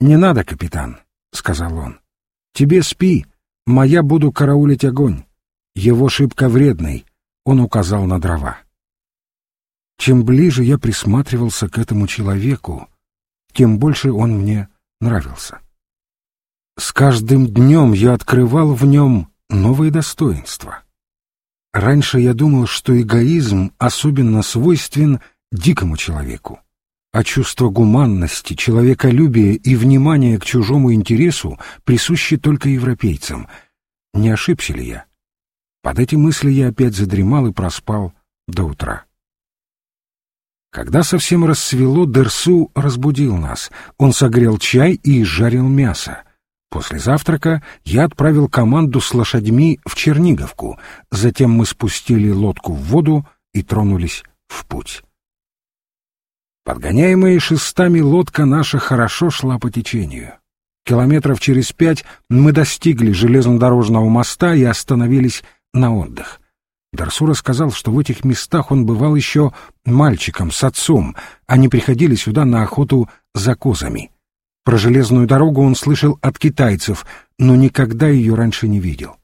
«Не надо, капитан», — сказал он. «Тебе спи, моя буду караулить огонь. Его шибко вредный», — он указал на дрова. Чем ближе я присматривался к этому человеку, тем больше он мне нравился. С каждым днем я открывал в нем новые достоинства. Раньше я думал, что эгоизм особенно свойствен дикому человеку, а чувство гуманности, человеколюбия и внимания к чужому интересу присущи только европейцам. Не ошибся ли я? Под эти мысли я опять задремал и проспал до утра. Когда совсем рассвело, Дерсу разбудил нас. Он согрел чай и жарил мясо. После завтрака я отправил команду с лошадьми в Черниговку, затем мы спустили лодку в воду и тронулись в путь. Подгоняемая шестами лодка наша хорошо шла по течению. Километров через пять мы достигли железнодорожного моста и остановились на отдых. Дарсу рассказал, что в этих местах он бывал еще мальчиком с отцом, они приходили сюда на охоту за козами. Про железную дорогу он слышал от китайцев, но никогда ее раньше не видел.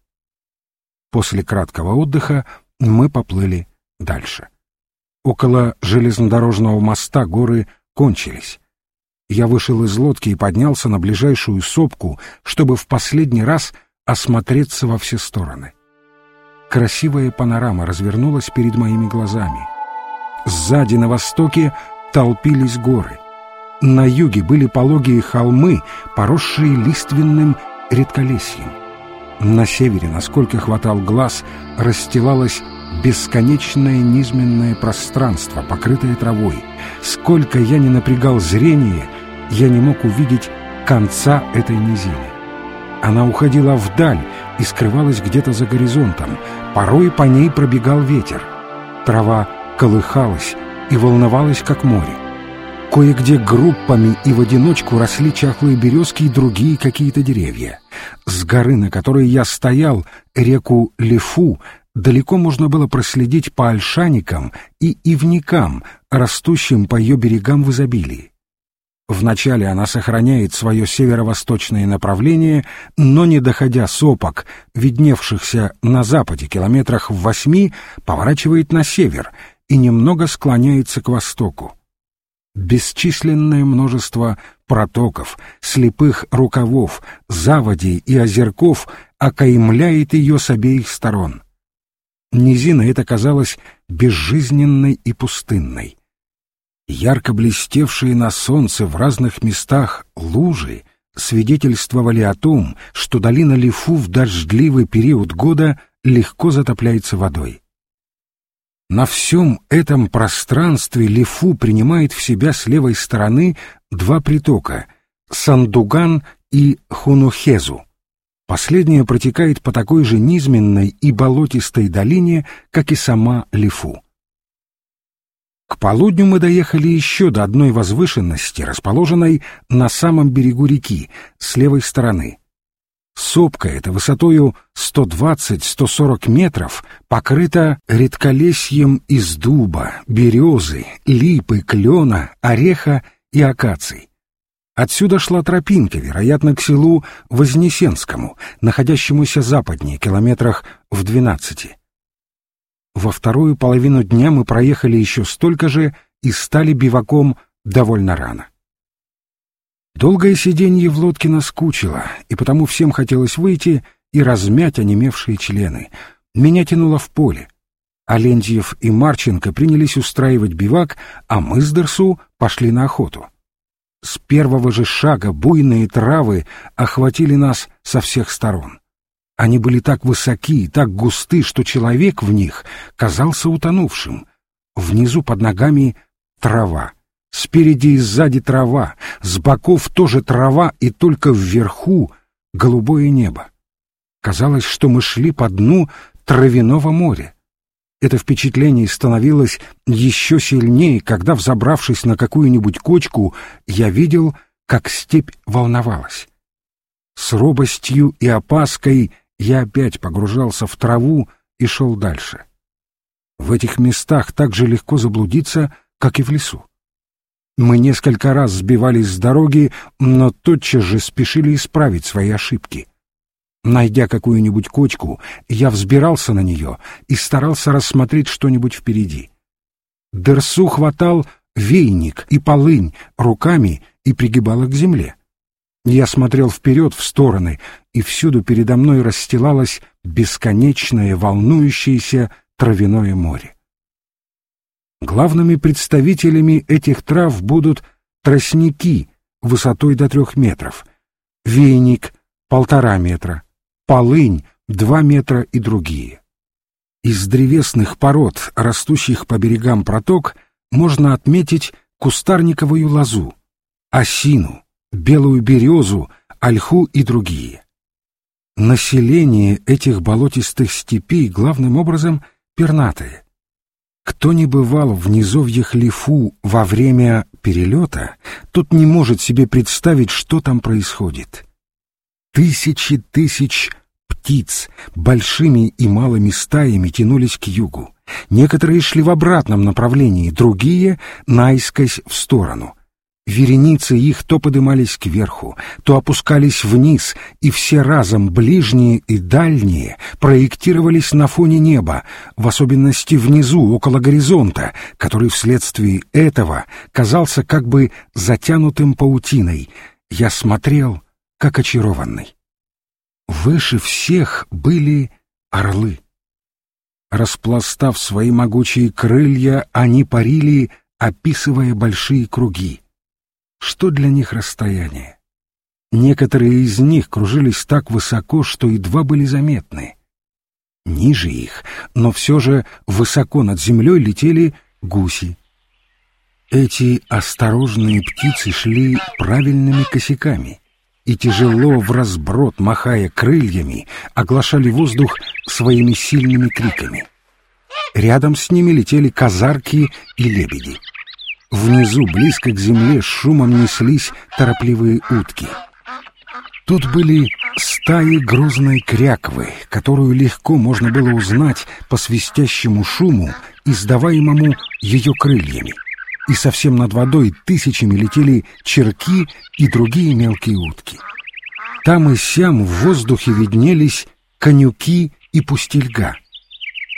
После краткого отдыха мы поплыли дальше. Около железнодорожного моста горы кончились. Я вышел из лодки и поднялся на ближайшую сопку, чтобы в последний раз осмотреться во все стороны. Красивая панорама развернулась перед моими глазами. Сзади на востоке толпились горы. На юге были пологие холмы, поросшие лиственным редколесьем. На севере, насколько хватал глаз, расстилалось бесконечное низменное пространство, покрытое травой. Сколько я не напрягал зрение, я не мог увидеть конца этой низины. Она уходила вдаль и скрывалась где-то за горизонтом. Порой по ней пробегал ветер. Трава колыхалась и волновалась, как море. Кое-где группами и в одиночку росли чахлые березки и другие какие-то деревья. С горы, на которой я стоял, реку Лефу, далеко можно было проследить по ольшаникам и ивникам, растущим по ее берегам в изобилии. Вначале она сохраняет свое северо-восточное направление, но не доходя сопок, видневшихся на западе километрах в восьми, поворачивает на север и немного склоняется к востоку. Бесчисленное множество протоков, слепых рукавов, заводей и озерков окаймляет ее с обеих сторон. Низина эта казалась безжизненной и пустынной. Ярко блестевшие на солнце в разных местах лужи свидетельствовали о том, что долина Лифу в дождливый период года легко затопляется водой. На всем этом пространстве Лифу принимает в себя с левой стороны два притока — Сандуган и Хунухезу. Последняя протекает по такой же низменной и болотистой долине, как и сама Лифу. К полудню мы доехали еще до одной возвышенности, расположенной на самом берегу реки, с левой стороны. Сопка эта высотою 120-140 метров покрыта редколесьем из дуба, березы, липы, клена, ореха и акаций. Отсюда шла тропинка, вероятно, к селу Вознесенскому, находящемуся западнее, километрах в двенадцати. Во вторую половину дня мы проехали еще столько же и стали биваком довольно рано. Долгое сиденье в лодке наскучило, и потому всем хотелось выйти и размять онемевшие члены. Меня тянуло в поле. Алентьев и Марченко принялись устраивать бивак, а мы с Дерсу пошли на охоту. С первого же шага буйные травы охватили нас со всех сторон. Они были так высоки и так густы, что человек в них казался утонувшим. Внизу под ногами трава, спереди и сзади трава, с боков тоже трава и только вверху голубое небо. Казалось, что мы шли по дну травяного моря. Это впечатление становилось еще сильнее, когда, взобравшись на какую-нибудь кочку, я видел, как степь волновалась. С робостью и опаской — я опять погружался в траву и шел дальше. В этих местах так же легко заблудиться, как и в лесу. Мы несколько раз сбивались с дороги, но тотчас же спешили исправить свои ошибки. Найдя какую-нибудь кочку, я взбирался на нее и старался рассмотреть что-нибудь впереди. Дерсу хватал вейник и полынь руками и пригибал их к земле. Я смотрел вперед в стороны, и всюду передо мной расстилалось бесконечное волнующееся травяное море. Главными представителями этих трав будут тростники высотой до трех метров, вейник — полтора метра, полынь — два метра и другие. Из древесных пород, растущих по берегам проток, можно отметить кустарниковую лозу, осину, белую березу, ольху и другие. Население этих болотистых степей главным образом пернатое. Кто не бывал в низовьях Лифу во время перелета, тот не может себе представить, что там происходит. Тысячи тысяч птиц большими и малыми стаями тянулись к югу. Некоторые шли в обратном направлении, другие — наискось в сторону. Вереницы их то подымались кверху, то опускались вниз, и все разом, ближние и дальние, проектировались на фоне неба, в особенности внизу, около горизонта, который вследствие этого казался как бы затянутым паутиной. Я смотрел, как очарованный. Выше всех были орлы. Распластав свои могучие крылья, они парили, описывая большие круги. Что для них расстояние? Некоторые из них кружились так высоко, что едва были заметны. Ниже их, но все же высоко над землей летели гуси. Эти осторожные птицы шли правильными косяками — и тяжело в разброд, махая крыльями, оглашали воздух своими сильными криками. Рядом с ними летели казарки и лебеди. Внизу, близко к земле, шумом неслись торопливые утки. Тут были стаи грозной кряквы, которую легко можно было узнать по свистящему шуму, издаваемому ее крыльями и совсем над водой тысячами летели черки и другие мелкие утки. Там и сям в воздухе виднелись конюки и пустельга.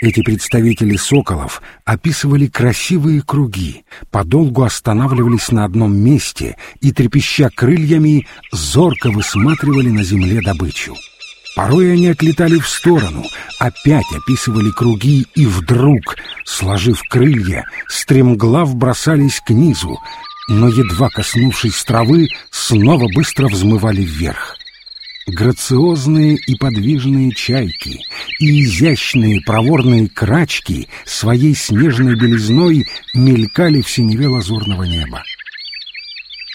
Эти представители соколов описывали красивые круги, подолгу останавливались на одном месте и, трепеща крыльями, зорко высматривали на земле добычу. Порой они отлетали в сторону, опять описывали круги и вдруг, сложив крылья, стремглав бросались к низу, но, едва коснувшись травы, снова быстро взмывали вверх. Грациозные и подвижные чайки и изящные проворные крачки своей снежной белизной мелькали в синеве лазурного неба.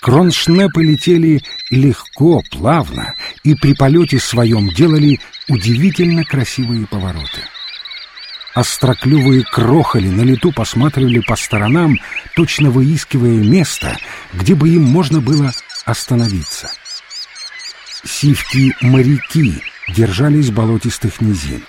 Кроншнепы летели легко, плавно и при полете своем делали удивительно красивые повороты. Остроклювые крохоли на лету посматривали по сторонам, точно выискивая место, где бы им можно было остановиться. Сивки-моряки держались болотистых низин.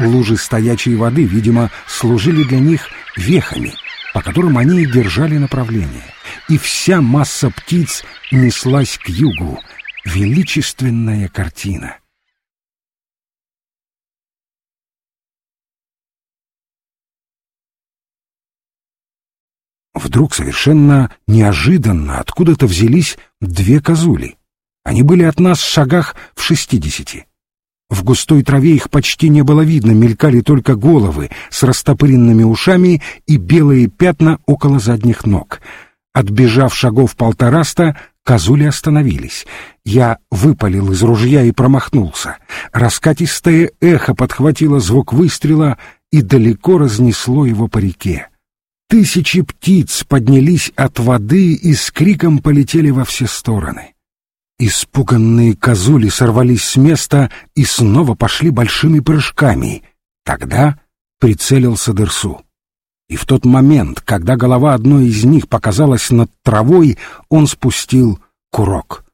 Лужи стоячей воды, видимо, служили для них вехами, по которым они и держали направление и вся масса птиц неслась к югу. Величественная картина. Вдруг совершенно неожиданно откуда-то взялись две козули. Они были от нас в шагах в шестидесяти. В густой траве их почти не было видно, мелькали только головы с растопыренными ушами и белые пятна около задних ног — Отбежав шагов полтораста, козули остановились. Я выпалил из ружья и промахнулся. Раскатистое эхо подхватило звук выстрела и далеко разнесло его по реке. Тысячи птиц поднялись от воды и с криком полетели во все стороны. Испуганные козули сорвались с места и снова пошли большими прыжками. Тогда прицелился Дерсу. И в тот момент, когда голова одной из них показалась над травой, он спустил курок.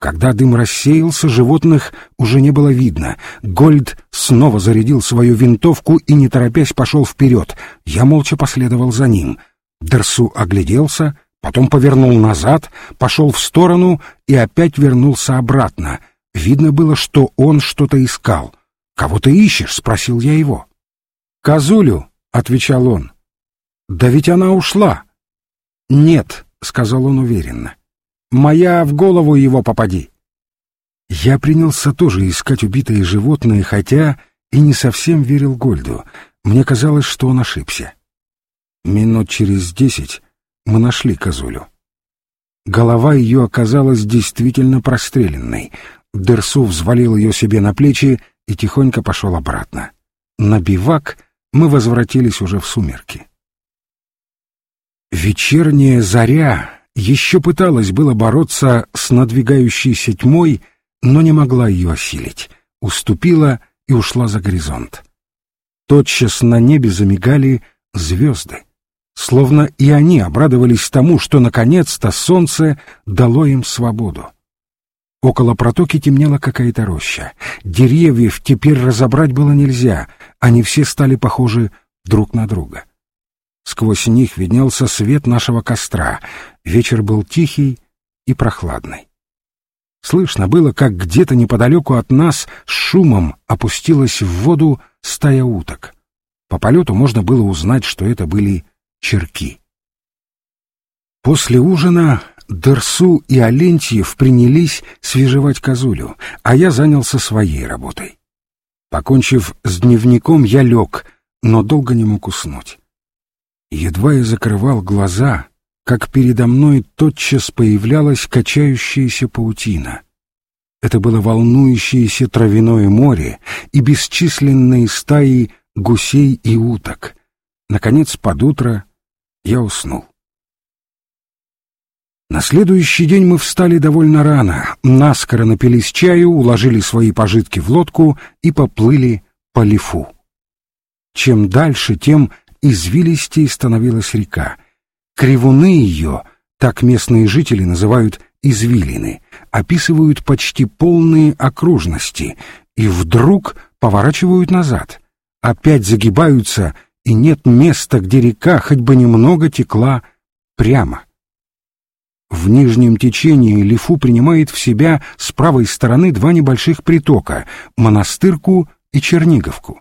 Когда дым рассеялся, животных уже не было видно. Гольд снова зарядил свою винтовку и, не торопясь, пошел вперед. Я молча последовал за ним. Дерсу огляделся, потом повернул назад, пошел в сторону и опять вернулся обратно. Видно было, что он что-то искал. «Кого ты ищешь?» — спросил я его. «Козулю», — отвечал он. «Да ведь она ушла». «Нет», — сказал он уверенно. «Моя в голову его попади». Я принялся тоже искать убитые животные, хотя и не совсем верил Гольду. Мне казалось, что он ошибся. Минут через десять мы нашли козулю. Голова ее оказалась действительно простреленной. Дерсу взвалил ее себе на плечи и тихонько пошел обратно. На бивак мы возвратились уже в сумерки. Вечерняя заря еще пыталась было бороться с надвигающейся тьмой, но не могла ее осилить, уступила и ушла за горизонт. Тотчас на небе замигали звезды, словно и они обрадовались тому, что наконец-то солнце дало им свободу. Около протоки темнела какая-то роща. Деревьев теперь разобрать было нельзя, они все стали похожи друг на друга. Сквозь них виднелся свет нашего костра. Вечер был тихий и прохладный. Слышно было, как где-то неподалеку от нас с шумом опустилась в воду стая уток. По полету можно было узнать, что это были черки. После ужина Дерсу и Алентьев принялись свежевать козулю, а я занялся своей работой. Покончив с дневником, я лег, но долго не мог уснуть. Едва я закрывал глаза, как передо мной тотчас появлялась качающаяся паутина. Это было волнующееся травяное море и бесчисленные стаи гусей и уток. Наконец, под утро я уснул. На следующий день мы встали довольно рано, наскоро напились чаю, уложили свои пожитки в лодку и поплыли по лифу. Чем дальше, тем извилистей становилась река. Кривуны ее, так местные жители называют извилины, описывают почти полные окружности и вдруг поворачивают назад, опять загибаются, и нет места, где река хоть бы немного текла прямо. В нижнем течении Лифу принимает в себя с правой стороны два небольших притока — Монастырку и Черниговку.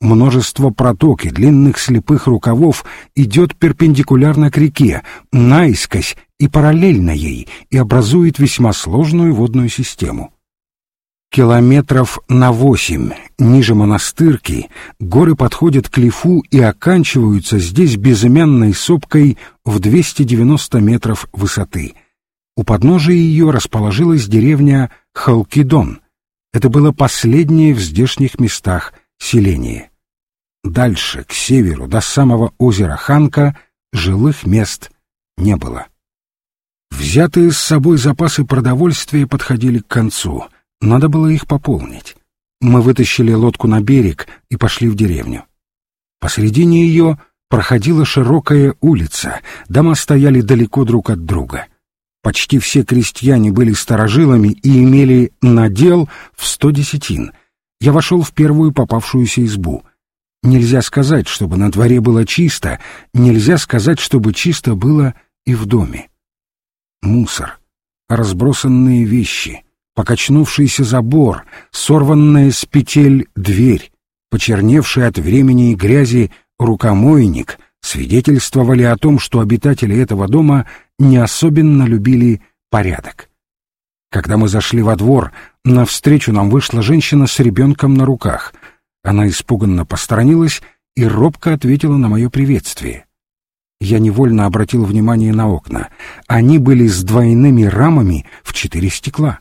Множество проток и длинных слепых рукавов идет перпендикулярно к реке, наискось и параллельно ей, и образует весьма сложную водную систему. Километров на восемь ниже монастырки горы подходят к Лифу и оканчиваются здесь безымянной сопкой в 290 метров высоты. У подножия ее расположилась деревня Халкидон. Это было последнее в здешних местах селение. Дальше, к северу, до самого озера Ханка, жилых мест не было. Взятые с собой запасы продовольствия подходили к концу. Надо было их пополнить. Мы вытащили лодку на берег и пошли в деревню. Посредине ее проходила широкая улица, дома стояли далеко друг от друга. Почти все крестьяне были старожилами и имели надел в сто десятин. Я вошел в первую попавшуюся избу — Нельзя сказать, чтобы на дворе было чисто, нельзя сказать, чтобы чисто было и в доме. Мусор, разбросанные вещи, покачнувшийся забор, сорванная с петель дверь, почерневший от времени и грязи рукомойник свидетельствовали о том, что обитатели этого дома не особенно любили порядок. Когда мы зашли во двор, навстречу нам вышла женщина с ребенком на руках — она испуганно посторонилась и робко ответила на мое приветствие. Я невольно обратил внимание на окна. Они были с двойными рамами в четыре стекла.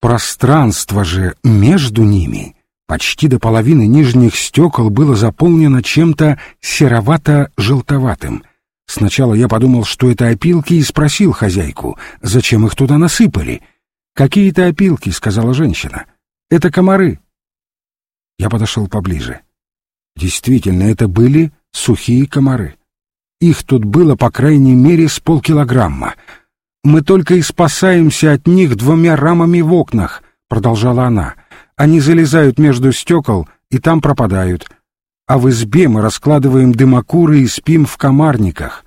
Пространство же между ними, почти до половины нижних стекол, было заполнено чем-то серовато-желтоватым. Сначала я подумал, что это опилки, и спросил хозяйку, зачем их туда насыпали. «Какие-то опилки», — сказала женщина. «Это комары». Я подошел поближе. Действительно, это были сухие комары. Их тут было, по крайней мере, с полкилограмма. «Мы только и спасаемся от них двумя рамами в окнах», — продолжала она. «Они залезают между стекол и там пропадают. А в избе мы раскладываем дымокуры и спим в комарниках.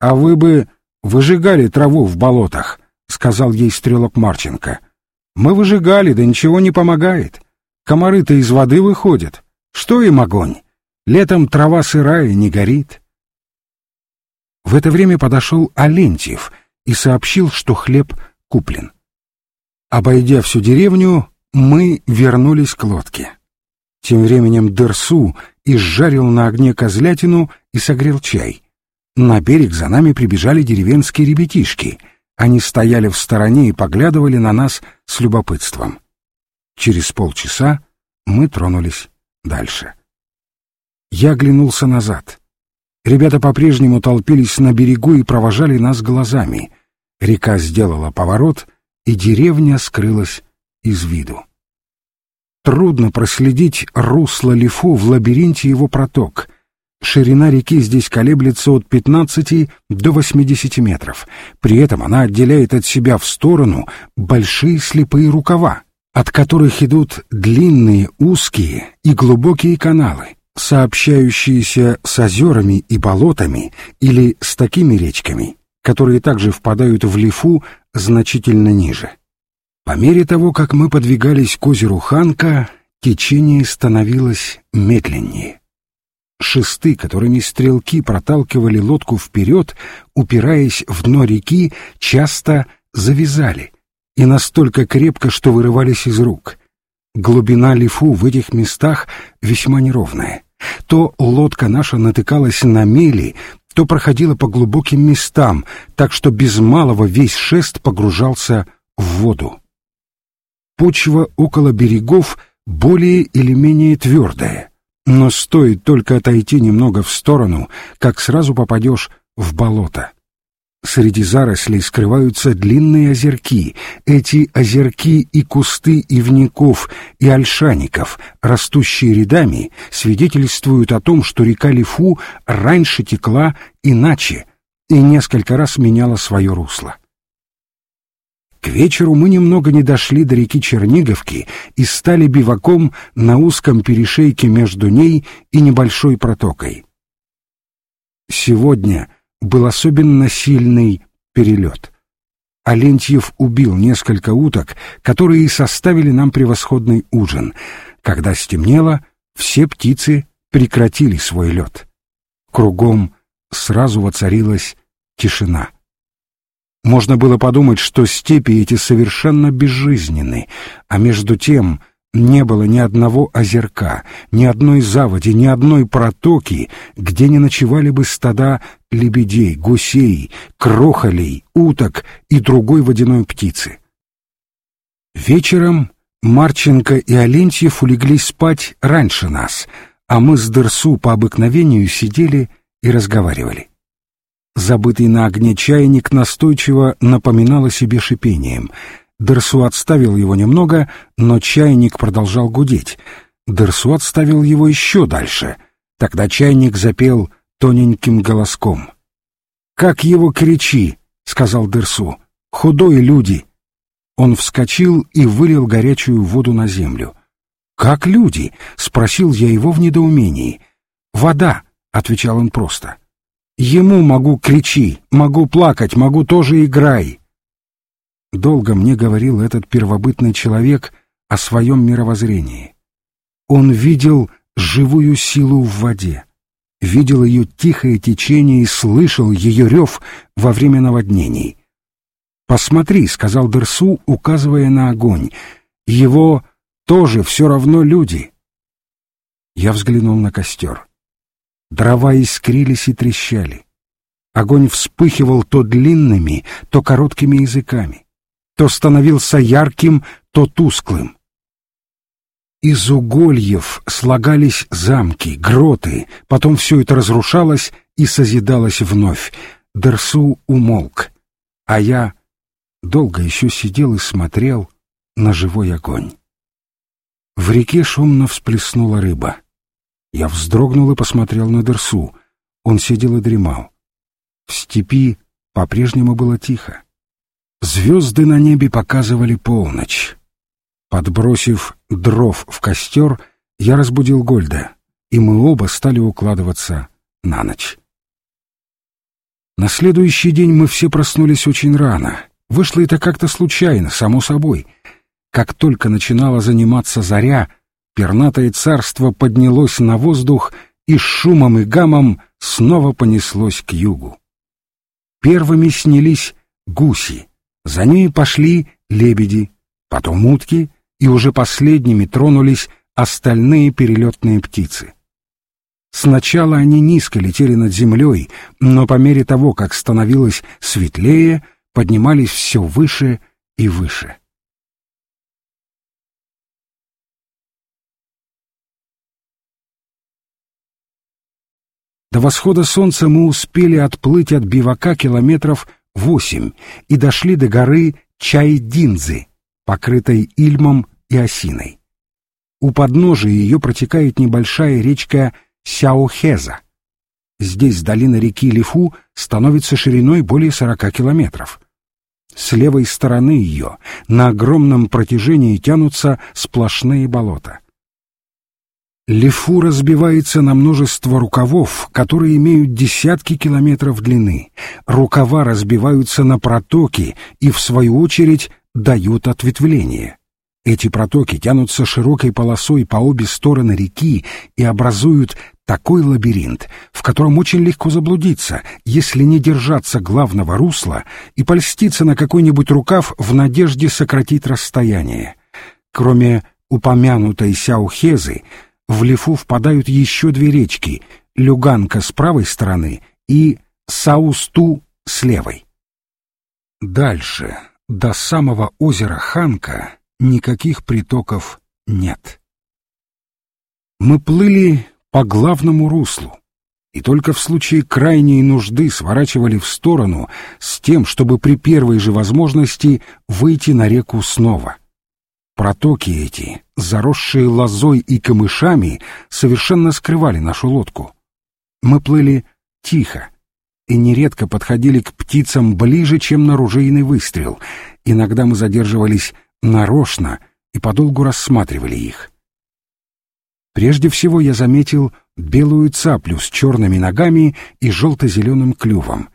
А вы бы выжигали траву в болотах», — сказал ей стрелок Марченко. «Мы выжигали, да ничего не помогает. Комары-то из воды выходят. Что им огонь? Летом трава сырая, не горит». В это время подошел Алентьев и сообщил, что хлеб куплен. Обойдя всю деревню, мы вернулись к лодке. Тем временем Дерсу изжарил на огне козлятину и согрел чай. На берег за нами прибежали деревенские ребятишки. Они стояли в стороне и поглядывали на нас с любопытством. Через полчаса мы тронулись дальше. Я оглянулся назад. Ребята по-прежнему толпились на берегу и провожали нас глазами. Река сделала поворот, и деревня скрылась из виду. Трудно проследить русло Лифу в лабиринте его проток. Ширина реки здесь колеблется от 15 до 80 метров. При этом она отделяет от себя в сторону большие слепые рукава, от которых идут длинные, узкие и глубокие каналы, сообщающиеся с озерами и болотами или с такими речками, которые также впадают в Лифу значительно ниже. По мере того, как мы подвигались к озеру Ханка, течение становилось медленнее. Шесты, которыми стрелки проталкивали лодку вперед, упираясь в дно реки, часто завязали, и настолько крепко, что вырывались из рук. Глубина лифу в этих местах весьма неровная. То лодка наша натыкалась на мели, то проходила по глубоким местам, так что без малого весь шест погружался в воду. Почва около берегов более или менее твердая, но стоит только отойти немного в сторону, как сразу попадешь в болото. Среди зарослей скрываются длинные озерки. Эти озерки и кусты ивников и ольшаников, растущие рядами, свидетельствуют о том, что река Лифу раньше текла иначе и несколько раз меняла свое русло. К вечеру мы немного не дошли до реки Черниговки и стали биваком на узком перешейке между ней и небольшой протокой. Сегодня был особенно сильный перелет. Алентьев убил несколько уток, которые составили нам превосходный ужин. Когда стемнело, все птицы прекратили свой лед. Кругом сразу воцарилась тишина. Можно было подумать, что степи эти совершенно безжизненны, а между тем не было ни одного озерка, ни одной заводи, ни одной протоки, где не ночевали бы стада лебедей, гусей, крохолей, уток и другой водяной птицы. Вечером Марченко и Алентьев улеглись спать раньше нас, а мы с Дерсу по обыкновению сидели и разговаривали. Забытый на огне чайник настойчиво напоминал о себе шипением. Дерсу отставил его немного, но чайник продолжал гудеть. Дерсу отставил его еще дальше. Тогда чайник запел тоненьким голоском. «Как его кричи!» — сказал Дерсу. «Худой люди!» Он вскочил и вылил горячую воду на землю. «Как люди?» — спросил я его в недоумении. «Вода», — отвечал он просто. Ему могу кричи, могу плакать, могу тоже играй. Долго мне говорил этот первобытный человек о своем мировоззрении. Он видел живую силу в воде, видел ее тихое течение и слышал ее рев во время наводнений. «Посмотри», — сказал Дерсу, указывая на огонь, — «его тоже все равно люди». Я взглянул на костер. Дрова искрились и трещали. Огонь вспыхивал то длинными, то короткими языками, то становился ярким, то тусклым. Из угольев слагались замки, гроты, потом все это разрушалось и созидалось вновь. Дерсу умолк, а я долго еще сидел и смотрел на живой огонь. В реке шумно всплеснула рыба. Я вздрогнул и посмотрел на Дерсу. Он сидел и дремал. В степи по-прежнему было тихо. Звезды на небе показывали полночь. Подбросив дров в костер, я разбудил Гольда, и мы оба стали укладываться на ночь. На следующий день мы все проснулись очень рано. Вышло это как-то случайно, само собой. Как только начинала заниматься заря, пернатое царство поднялось на воздух и с шумом и гамом снова понеслось к югу. Первыми снялись гуси, за ними пошли лебеди, потом утки, и уже последними тронулись остальные перелетные птицы. Сначала они низко летели над землей, но по мере того, как становилось светлее, поднимались все выше и выше. До восхода солнца мы успели отплыть от бивака километров восемь и дошли до горы Чайдинзы, покрытой ильмом и осиной. У подножия ее протекает небольшая речка Сяохеза. Здесь долина реки Лифу становится шириной более сорока километров. С левой стороны ее на огромном протяжении тянутся сплошные болота. Лифу разбивается на множество рукавов, которые имеют десятки километров длины. Рукава разбиваются на протоки и, в свою очередь, дают ответвление. Эти протоки тянутся широкой полосой по обе стороны реки и образуют такой лабиринт, в котором очень легко заблудиться, если не держаться главного русла и польститься на какой-нибудь рукав в надежде сократить расстояние. Кроме упомянутой Сяухезы, в Лифу впадают еще две речки — Люганка с правой стороны и Саусту с левой. Дальше, до самого озера Ханка, никаких притоков нет. Мы плыли по главному руслу, и только в случае крайней нужды сворачивали в сторону с тем, чтобы при первой же возможности выйти на реку снова — Протоки эти, заросшие лозой и камышами, совершенно скрывали нашу лодку. Мы плыли тихо и нередко подходили к птицам ближе, чем на ружейный выстрел. Иногда мы задерживались нарочно и подолгу рассматривали их. Прежде всего я заметил белую цаплю с черными ногами и желто-зеленым клювом.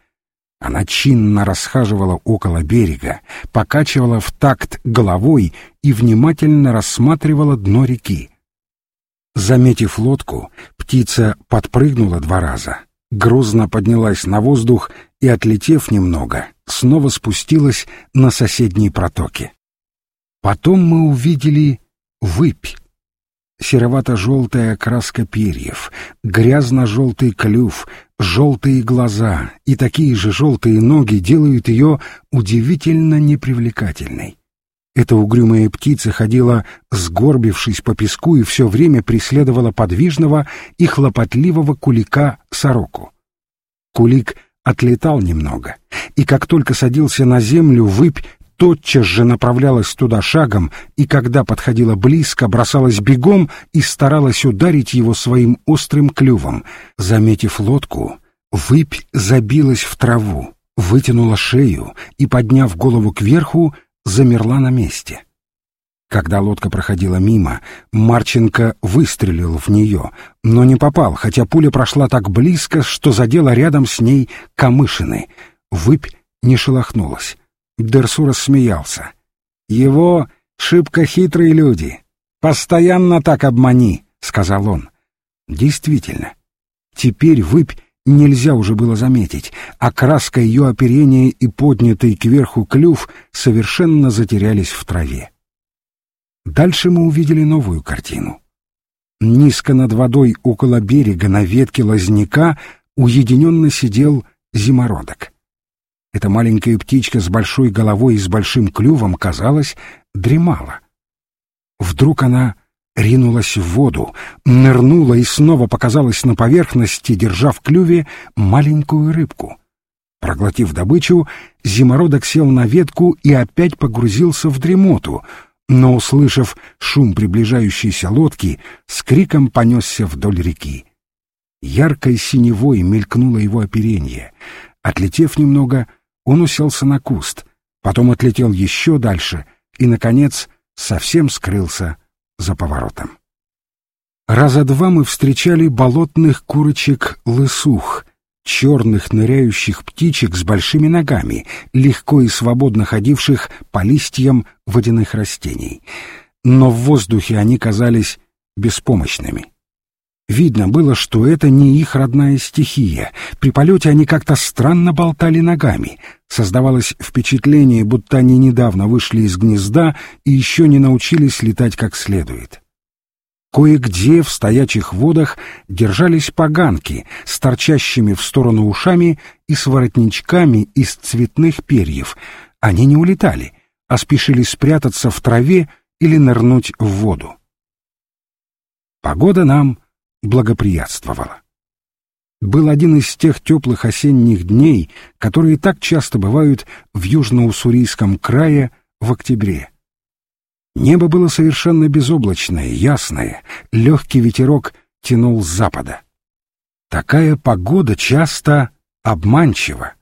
Она чинно расхаживала около берега, покачивала в такт головой и внимательно рассматривала дно реки. Заметив лодку, птица подпрыгнула два раза, грузно поднялась на воздух и, отлетев немного, снова спустилась на соседние протоки. Потом мы увидели выпь, серовато-желтая окраска перьев, грязно-желтый клюв, желтые глаза и такие же желтые ноги делают ее удивительно непривлекательной. Эта угрюмая птица ходила, сгорбившись по песку, и все время преследовала подвижного и хлопотливого кулика-сороку. Кулик отлетал немного, и как только садился на землю, выпь тотчас же направлялась туда шагом и, когда подходила близко, бросалась бегом и старалась ударить его своим острым клювом. Заметив лодку, выпь забилась в траву, вытянула шею и, подняв голову кверху, замерла на месте. Когда лодка проходила мимо, Марченко выстрелил в нее, но не попал, хотя пуля прошла так близко, что задела рядом с ней камышины. Выпь не шелохнулась. Дерсу рассмеялся. «Его шибко хитрые люди. Постоянно так обмани», — сказал он. Действительно, теперь выпь нельзя уже было заметить, а краска ее оперения и поднятый кверху клюв совершенно затерялись в траве. Дальше мы увидели новую картину. Низко над водой около берега на ветке лозняка уединенно сидел зимородок. Эта маленькая птичка с большой головой и с большим клювом, казалось, дремала. Вдруг она ринулась в воду, нырнула и снова показалась на поверхности, держа в клюве маленькую рыбку. Проглотив добычу, зимородок сел на ветку и опять погрузился в дремоту, но, услышав шум приближающейся лодки, с криком понесся вдоль реки. Яркой синевой мелькнуло его оперение. Отлетев немного, он уселся на куст, потом отлетел еще дальше и, наконец, совсем скрылся за поворотом. Раза два мы встречали болотных курочек лысух, черных ныряющих птичек с большими ногами, легко и свободно ходивших по листьям водяных растений. Но в воздухе они казались беспомощными. Видно было, что это не их родная стихия. При полете они как-то странно болтали ногами. Создавалось впечатление, будто они недавно вышли из гнезда и еще не научились летать как следует. Кое-где в стоячих водах держались поганки с торчащими в сторону ушами и с воротничками из цветных перьев. Они не улетали, а спешили спрятаться в траве или нырнуть в воду. Погода нам благоприятствовала. Был один из тех теплых осенних дней, которые так часто бывают в южно-уссурийском крае в октябре. Небо было совершенно безоблачное, ясное, легкий ветерок тянул с запада. Такая погода часто обманчива,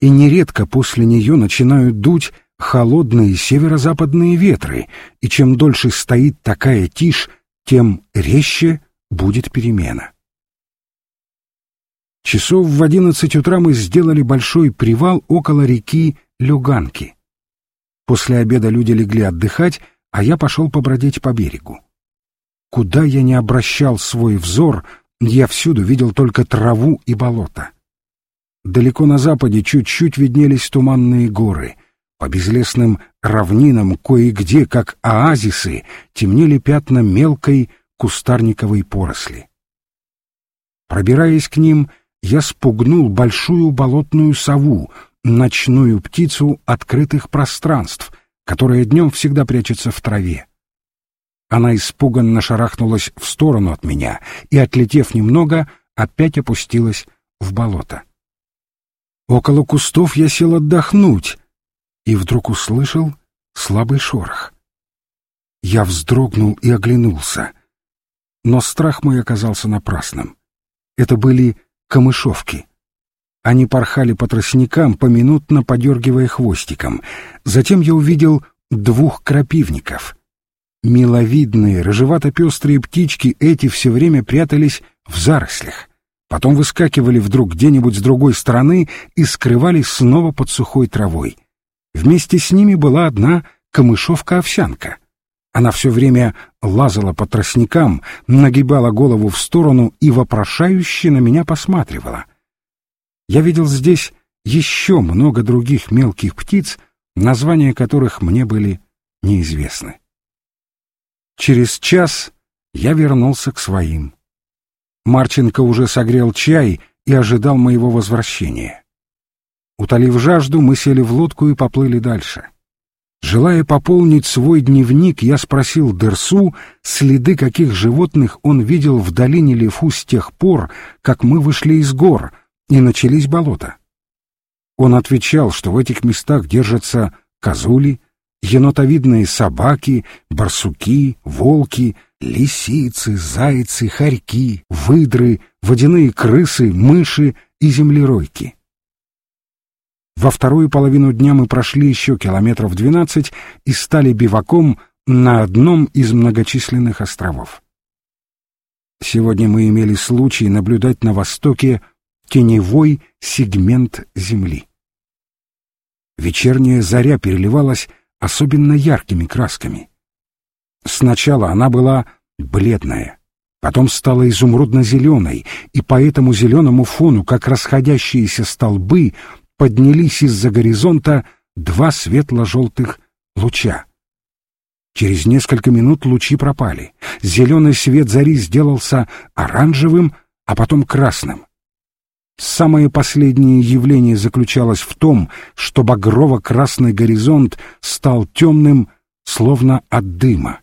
и нередко после нее начинают дуть холодные северо-западные ветры, и чем дольше стоит такая тишь, тем резче будет перемена. Часов в одиннадцать утра мы сделали большой привал около реки Люганки. После обеда люди легли отдыхать, а я пошел побродить по берегу. Куда я не обращал свой взор, я всюду видел только траву и болото. Далеко на западе чуть-чуть виднелись туманные горы. По безлесным равнинам кое-где, как оазисы, темнели пятна мелкой кустарниковой поросли. Пробираясь к ним, я спугнул большую болотную сову, ночную птицу открытых пространств, которая днем всегда прячется в траве. Она испуганно шарахнулась в сторону от меня и, отлетев немного, опять опустилась в болото. Около кустов я сел отдохнуть и вдруг услышал слабый шорох. Я вздрогнул и оглянулся, но страх мой оказался напрасным. Это были камышовки. Они порхали по тростникам, поминутно подергивая хвостиком. Затем я увидел двух крапивников. Миловидные, рыжевато-пестрые птички эти все время прятались в зарослях. Потом выскакивали вдруг где-нибудь с другой стороны и скрывались снова под сухой травой. Вместе с ними была одна камышовка-овсянка. Она все время лазала по тростникам, нагибала голову в сторону и вопрошающе на меня посматривала. Я видел здесь еще много других мелких птиц, названия которых мне были неизвестны. Через час я вернулся к своим. Марченко уже согрел чай и ожидал моего возвращения. Утолив жажду, мы сели в лодку и поплыли дальше. Желая пополнить свой дневник, я спросил Дерсу, следы каких животных он видел в долине Лефу с тех пор, как мы вышли из гор, и начались болота. Он отвечал, что в этих местах держатся козули, енотовидные собаки, барсуки, волки, лисицы, зайцы, хорьки, выдры, водяные крысы, мыши и землеройки. Во вторую половину дня мы прошли еще километров двенадцать и стали биваком на одном из многочисленных островов. Сегодня мы имели случай наблюдать на востоке теневой сегмент Земли. Вечерняя заря переливалась особенно яркими красками. Сначала она была бледная, потом стала изумрудно-зеленой, и по этому зеленому фону, как расходящиеся столбы, поднялись из-за горизонта два светло-желтых луча. Через несколько минут лучи пропали. Зеленый свет зари сделался оранжевым, а потом красным. Самое последнее явление заключалось в том, что багрово-красный горизонт стал темным, словно от дыма.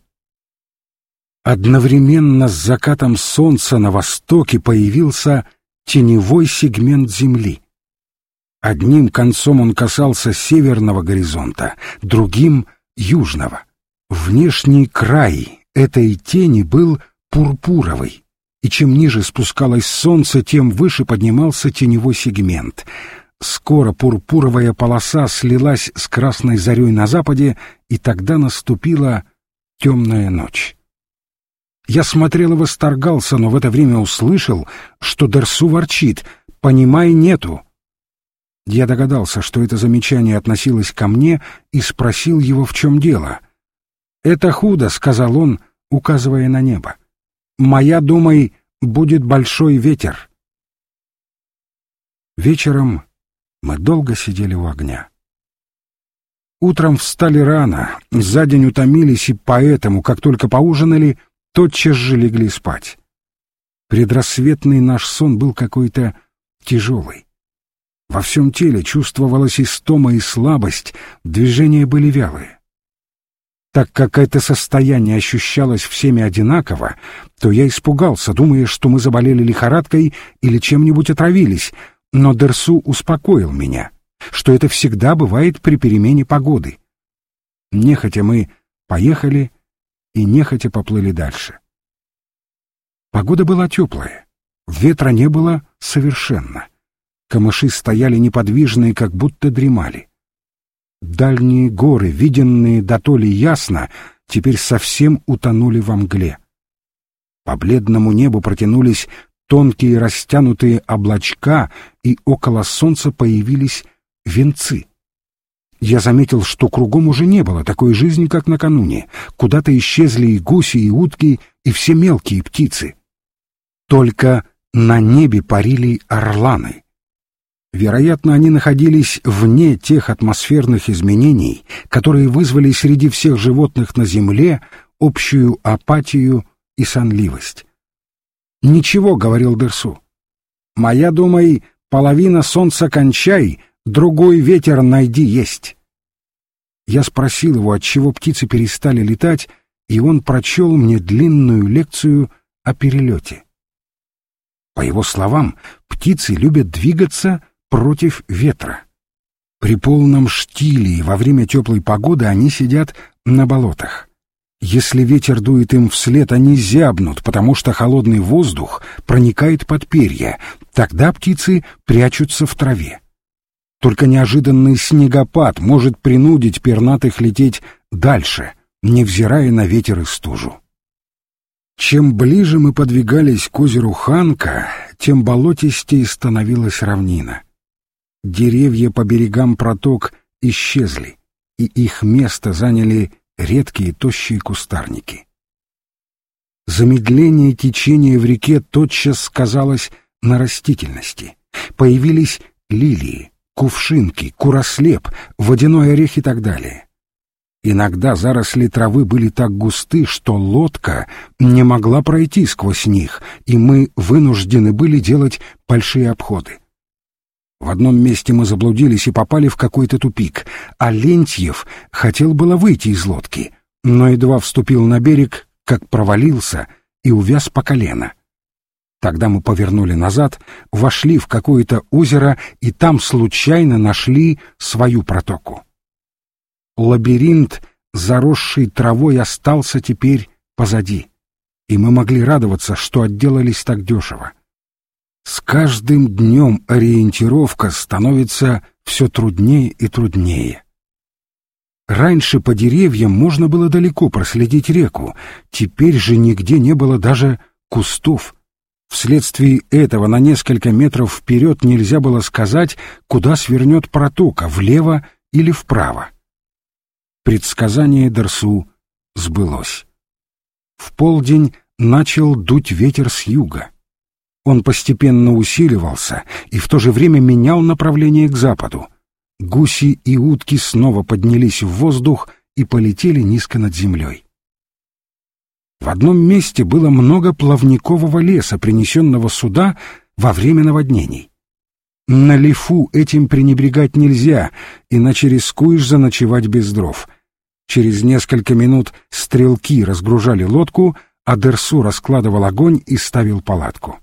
Одновременно с закатом солнца на востоке появился теневой сегмент Земли. Одним концом он касался северного горизонта, другим — южного. Внешний край этой тени был пурпуровый и чем ниже спускалось солнце, тем выше поднимался теневой сегмент. Скоро пурпуровая полоса слилась с красной зарей на западе, и тогда наступила темная ночь. Я смотрел и восторгался, но в это время услышал, что Дерсу ворчит «Понимай, нету». Я догадался, что это замечание относилось ко мне, и спросил его, в чем дело. «Это худо», — сказал он, указывая на небо. «Моя, думай, будет большой ветер». Вечером мы долго сидели у огня. Утром встали рано, за день утомились и поэтому, как только поужинали, тотчас же легли спать. Предрассветный наш сон был какой-то тяжелый. Во всем теле чувствовалась истома и слабость, движения были вялые. Так как это состояние ощущалось всеми одинаково, то я испугался, думая, что мы заболели лихорадкой или чем-нибудь отравились, но Дерсу успокоил меня, что это всегда бывает при перемене погоды. Нехотя мы поехали и нехотя поплыли дальше. Погода была теплая, ветра не было совершенно. Камыши стояли неподвижные, как будто дремали. Дальние горы, виденные до то ли ясно, теперь совсем утонули во мгле. По бледному небу протянулись тонкие растянутые облачка, и около солнца появились венцы. Я заметил, что кругом уже не было такой жизни, как накануне. Куда-то исчезли и гуси, и утки, и все мелкие птицы. Только на небе парили орланы. Вероятно, они находились вне тех атмосферных изменений, которые вызвали среди всех животных на Земле общую апатию и сонливость. «Ничего», — говорил Дерсу. «Моя, думай, половина солнца кончай, другой ветер найди есть». Я спросил его, отчего птицы перестали летать, и он прочел мне длинную лекцию о перелете. По его словам, птицы любят двигаться против ветра. При полном штиле и во время теплой погоды они сидят на болотах. Если ветер дует им вслед, они зябнут, потому что холодный воздух проникает под перья. Тогда птицы прячутся в траве. Только неожиданный снегопад может принудить пернатых лететь дальше, невзирая на ветер и стужу. Чем ближе мы подвигались к озеру Ханка, тем болотистее становилась равнина. Деревья по берегам проток исчезли, и их место заняли редкие тощие кустарники. Замедление течения в реке тотчас сказалось на растительности. Появились лилии, кувшинки, курослеп, водяной орех и так далее. Иногда заросли травы были так густы, что лодка не могла пройти сквозь них, и мы вынуждены были делать большие обходы. В одном месте мы заблудились и попали в какой-то тупик, а Лентьев хотел было выйти из лодки, но едва вступил на берег, как провалился и увяз по колено. Тогда мы повернули назад, вошли в какое-то озеро и там случайно нашли свою протоку. Лабиринт, заросший травой, остался теперь позади, и мы могли радоваться, что отделались так дешево. С каждым днем ориентировка становится все труднее и труднее. Раньше по деревьям можно было далеко проследить реку, теперь же нигде не было даже кустов. Вследствие этого на несколько метров вперед нельзя было сказать, куда свернет протока, влево или вправо предсказание Дерсу сбылось. В полдень начал дуть ветер с юга. Он постепенно усиливался и в то же время менял направление к западу. Гуси и утки снова поднялись в воздух и полетели низко над землей. В одном месте было много плавникового леса, принесенного сюда во время наводнений. На лифу этим пренебрегать нельзя, иначе рискуешь заночевать без дров. Через несколько минут стрелки разгружали лодку, а Дерсу раскладывал огонь и ставил палатку.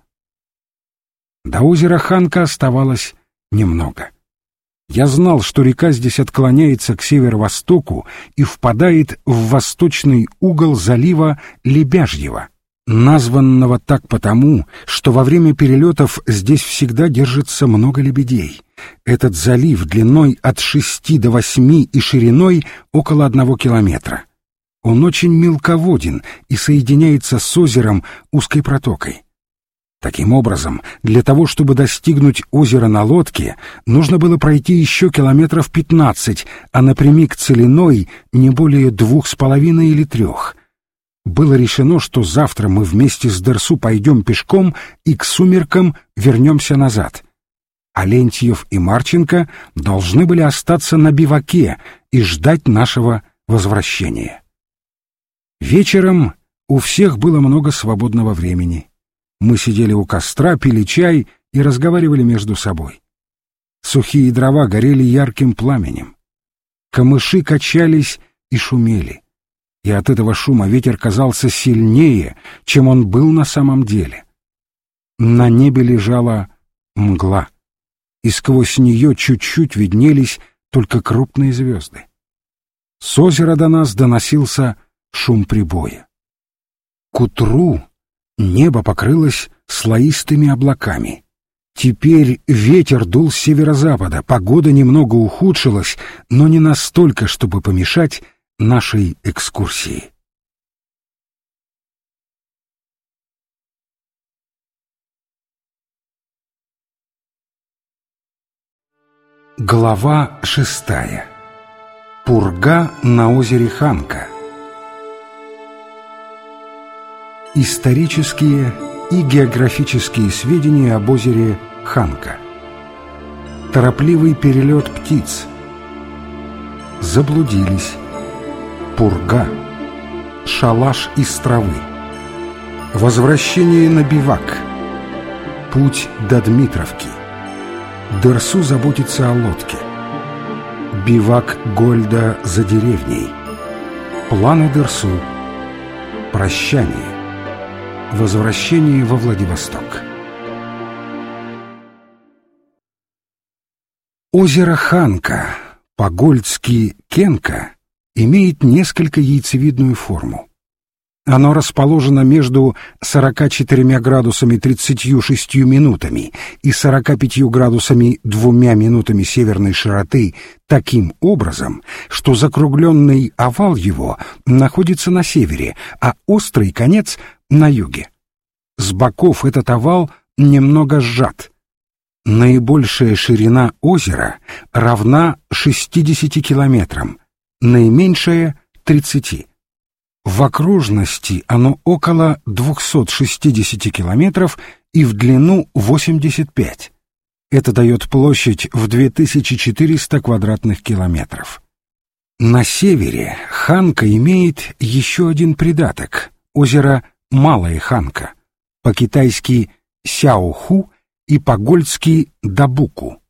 До озера Ханка оставалось немного. Я знал, что река здесь отклоняется к северо-востоку и впадает в восточный угол залива Лебяжьего, названного так потому, что во время перелетов здесь всегда держится много лебедей. Этот залив длиной от шести до восьми и шириной около одного километра. Он очень мелководен и соединяется с озером узкой протокой. Таким образом, для того, чтобы достигнуть озера на лодке, нужно было пройти еще километров пятнадцать, а напрямик целиной не более двух с половиной или трех. Было решено, что завтра мы вместе с Дерсу пойдем пешком и к сумеркам вернемся назад. Алентьев и Марченко должны были остаться на биваке и ждать нашего возвращения. Вечером у всех было много свободного времени. Мы сидели у костра, пили чай и разговаривали между собой. Сухие дрова горели ярким пламенем. Камыши качались и шумели. И от этого шума ветер казался сильнее, чем он был на самом деле. На небе лежала мгла, и сквозь нее чуть-чуть виднелись только крупные звезды. С озера до нас доносился шум прибоя. К утру небо покрылось слоистыми облаками. Теперь ветер дул с северо-запада, погода немного ухудшилась, но не настолько, чтобы помешать нашей экскурсии. Глава шестая. Пурга на озере Ханка. Исторические и географические сведения об озере Ханка. Торопливый перелет птиц. Заблудились. Пурга. Шалаш из травы. Возвращение на бивак. Путь до Дмитровки. Дерсу заботится о лодке. Бивак Гольда за деревней. Планы Дерсу. Прощание. Возвращение во Владивосток. Озеро Ханка, по-гольдски Кенка, имеет несколько яйцевидную форму. Оно расположено между 44 градусами 36 минутами и 45 градусами 2 минутами северной широты таким образом, что закругленный овал его находится на севере, а острый конец на юге. С боков этот овал немного сжат. Наибольшая ширина озера равна 60 километрам, наименьшая — 30. В окружности оно около 260 километров и в длину 85. Это дает площадь в 2400 квадратных километров. На севере Ханка имеет еще один придаток — озеро Малая Ханка, по-китайски Сяоху и по-гольски Дабуку.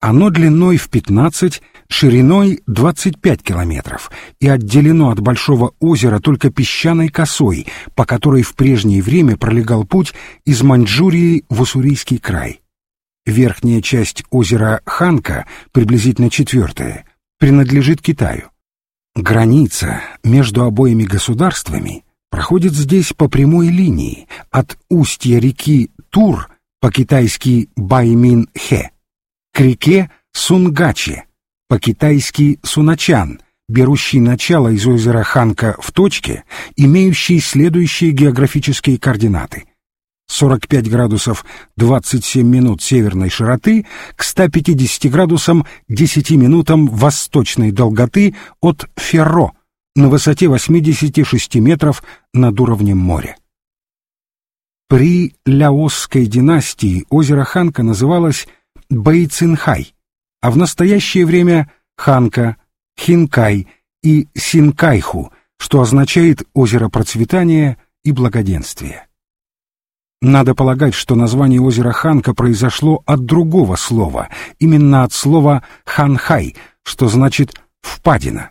Оно длиной в 15, шириной 25 километров и отделено от Большого озера только песчаной косой, по которой в прежнее время пролегал путь из Маньчжурии в Уссурийский край. Верхняя часть озера Ханка, приблизительно четвертая, принадлежит Китаю. Граница между обоими государствами проходит здесь по прямой линии от устья реки Тур, по-китайски Баймин-Хе, к реке Сунгаче, по-китайски Суначан, берущий начало из озера Ханка в точке, имеющей следующие географические координаты. 45 градусов 27 минут северной широты к 150 градусам 10 минутам восточной долготы от Ферро на высоте 86 метров над уровнем моря. При Ляосской династии озеро Ханка называлось Бэйцинхай, а в настоящее время Ханка, Хинкай и Синкайху, что означает озеро процветания и благоденствия. Надо полагать, что название озера Ханка произошло от другого слова, именно от слова «ханхай», что значит «впадина».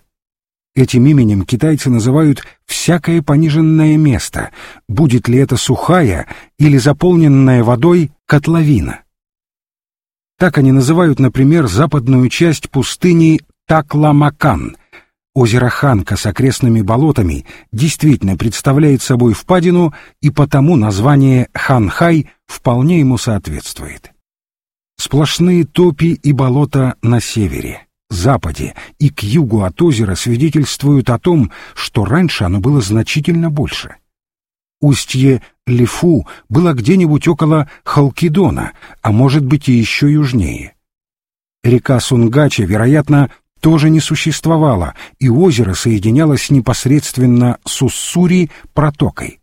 Этим именем китайцы называют всякое пониженное место, будет ли это сухая или заполненная водой котловина. Так они называют, например, западную часть пустыни Такламакан. Озеро Ханка с окрестными болотами действительно представляет собой впадину, и потому название Ханхай вполне ему соответствует. Сплошные топи и болота на севере, западе и к югу от озера свидетельствуют о том, что раньше оно было значительно больше. Устье Лифу было где-нибудь около Халкидона, а может быть и еще южнее. Река Сунгача, вероятно, тоже не существовала, и озеро соединялось непосредственно с Уссури протокой.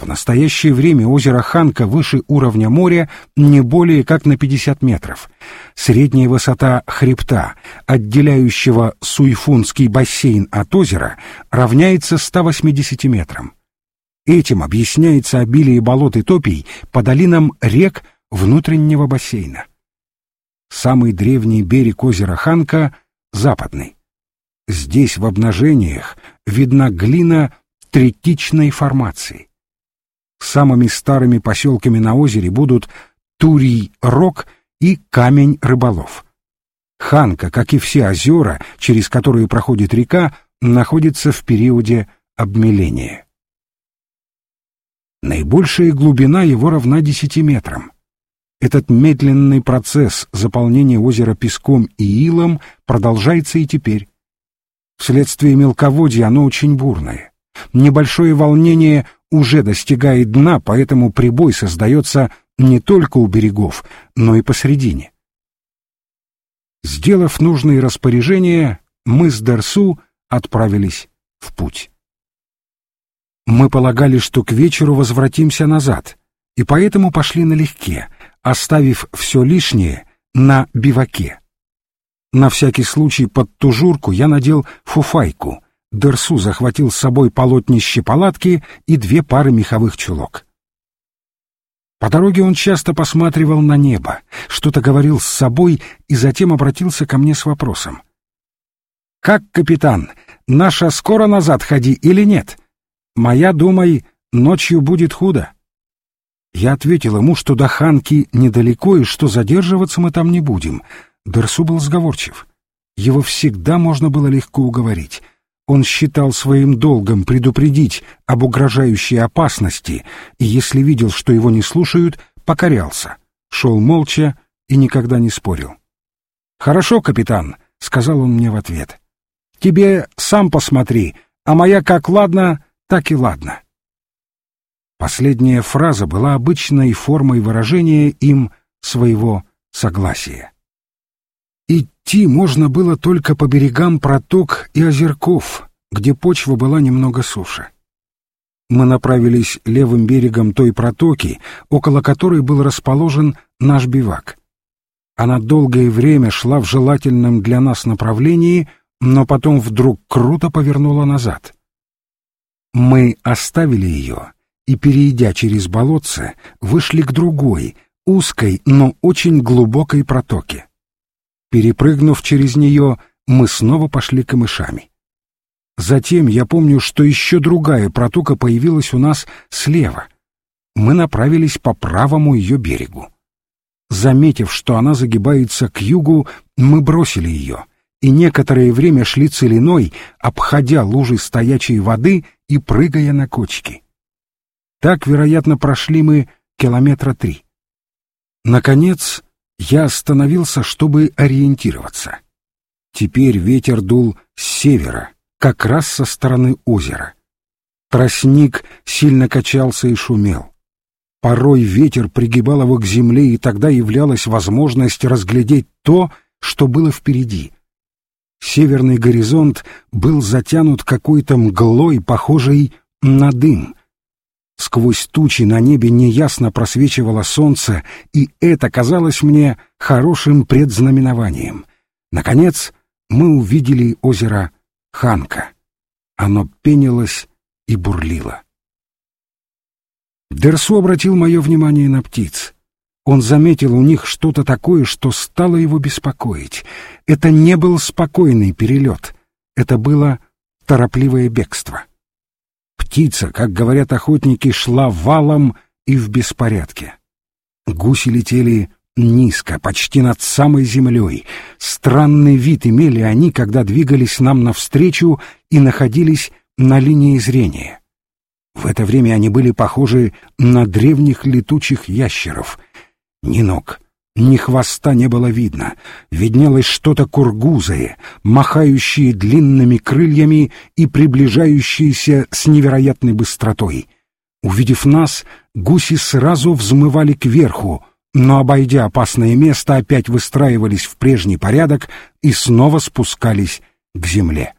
В настоящее время озеро Ханка выше уровня моря не более как на 50 метров. Средняя высота хребта, отделяющего Суйфунский бассейн от озера, равняется 180 метрам. Этим объясняется обилие болот и топий по долинам рек внутреннего бассейна. Самый древний берег озера Ханка — западный. Здесь в обнажениях видна глина третичной формации. Самыми старыми поселками на озере будут Турий-Рог и Камень-Рыболов. Ханка, как и все озера, через которые проходит река, находится в периоде обмеления. Наибольшая глубина его равна 10 метрам. Этот медленный процесс заполнения озера песком и илом продолжается и теперь. Вследствие мелководья оно очень бурное. Небольшое волнение уже достигает дна, поэтому прибой создается не только у берегов, но и посредине. Сделав нужные распоряжения, мы с Дарсу отправились в путь. Мы полагали, что к вечеру возвратимся назад, и поэтому пошли налегке, оставив все лишнее на биваке. На всякий случай под тужурку я надел фуфайку — Дерсу захватил с собой полотнище палатки и две пары меховых чулок. По дороге он часто посматривал на небо, что-то говорил с собой и затем обратился ко мне с вопросом. «Как, капитан, наша скоро назад ходи или нет? Моя, думай, ночью будет худо». Я ответил ему, что до Ханки недалеко и что задерживаться мы там не будем. Дерсу был сговорчив. Его всегда можно было легко уговорить. Он считал своим долгом предупредить об угрожающей опасности, и если видел, что его не слушают, покорялся, шел молча и никогда не спорил. «Хорошо, капитан», — сказал он мне в ответ. «Тебе сам посмотри, а моя как ладно, так и ладно». Последняя фраза была обычной формой выражения им своего согласия. Идти можно было только по берегам проток и озерков, где почва была немного суше. Мы направились левым берегом той протоки, около которой был расположен наш бивак. Она долгое время шла в желательном для нас направлении, но потом вдруг круто повернула назад. Мы оставили ее и, перейдя через болотце, вышли к другой, узкой, но очень глубокой протоке. Перепрыгнув через нее, мы снова пошли камышами. Затем я помню, что еще другая протока появилась у нас слева. Мы направились по правому ее берегу. Заметив, что она загибается к югу, мы бросили ее и некоторое время шли целиной, обходя лужи стоячей воды и прыгая на кочки. Так, вероятно, прошли мы километра три. Наконец, я остановился, чтобы ориентироваться. Теперь ветер дул с севера, как раз со стороны озера. Тростник сильно качался и шумел. Порой ветер пригибал его к земле, и тогда являлась возможность разглядеть то, что было впереди. Северный горизонт был затянут какой-то мглой, похожей на дым. Сквозь тучи на небе неясно просвечивало солнце, и это казалось мне хорошим предзнаменованием. Наконец мы увидели озеро Ханка. Оно пенилось и бурлило. Дерсу обратил мое внимание на птиц. Он заметил у них что-то такое, что стало его беспокоить. Это не был спокойный перелет, это было торопливое бегство. Птица, как говорят охотники, шла валом и в беспорядке. Гуси летели низко, почти над самой землей. Странный вид имели они, когда двигались нам навстречу и находились на линии зрения. В это время они были похожи на древних летучих ящеров. Ни ног, Ни хвоста не было видно, виднелось что-то кургузое, махающее длинными крыльями и приближающееся с невероятной быстротой. Увидев нас, гуси сразу взмывали кверху, но, обойдя опасное место, опять выстраивались в прежний порядок и снова спускались к земле.